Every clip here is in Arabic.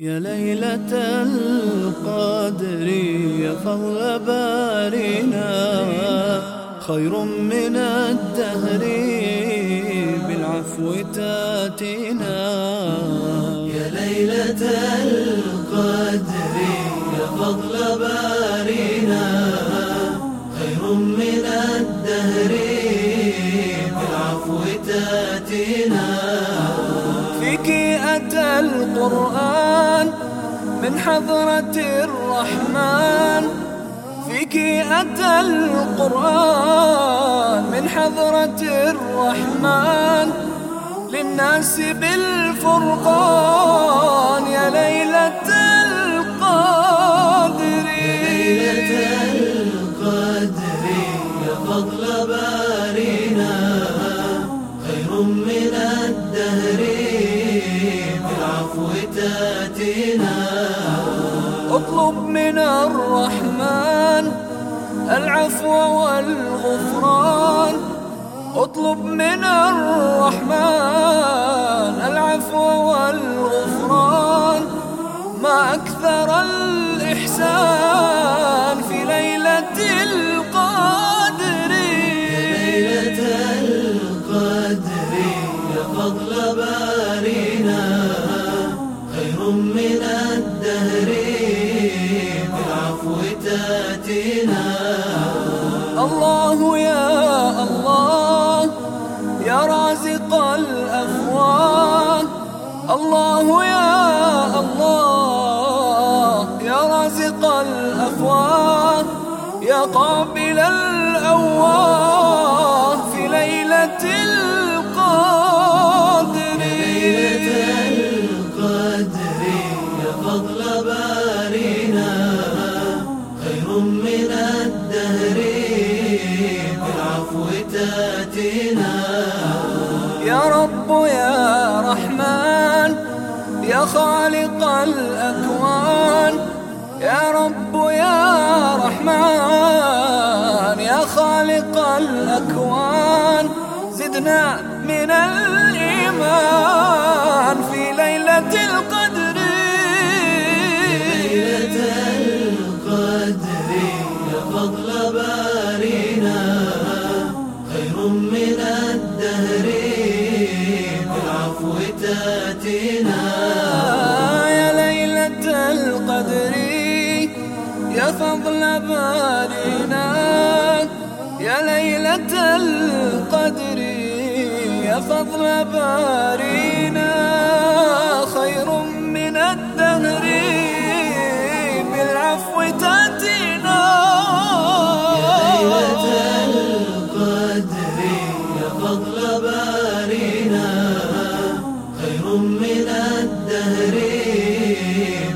يا ليلة القدر يا فضل بارنا. خير من الدهر بالعفو تاتينا. يا ليلة القدر القرآن من حضرة الرحمن. فيك أتى القرآن من حضرة الرحمن. للناس بالفرقان يا ليلة تاتينا اطلب من الرحمن العفو والغفران. اطلب من الرحمن العفو والغفران. ما أكثر الإحسان في ليلة القدر. ليلة القدر يا فضل بارنا. خير من الدهر بالعفو تاتينا الله يا الله يا رازق الأفواه. الله يا الله يا رازق الأفواه. يا قابل الأواه الدهر بالعفو تاتينا. يا رب يا رحمن يا خالق الأكوان. يا رب يا رحمن يا خالق الأكوان. زدنا من الإيمان في ليلة القدر. فضل بارنا يا ليلة القدر يا فضل بارنا خير من الدهر بالعفو تأتينا. ليلة القدر يا فضل بارنا خير من الدهر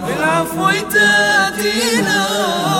بالعفو تاتينا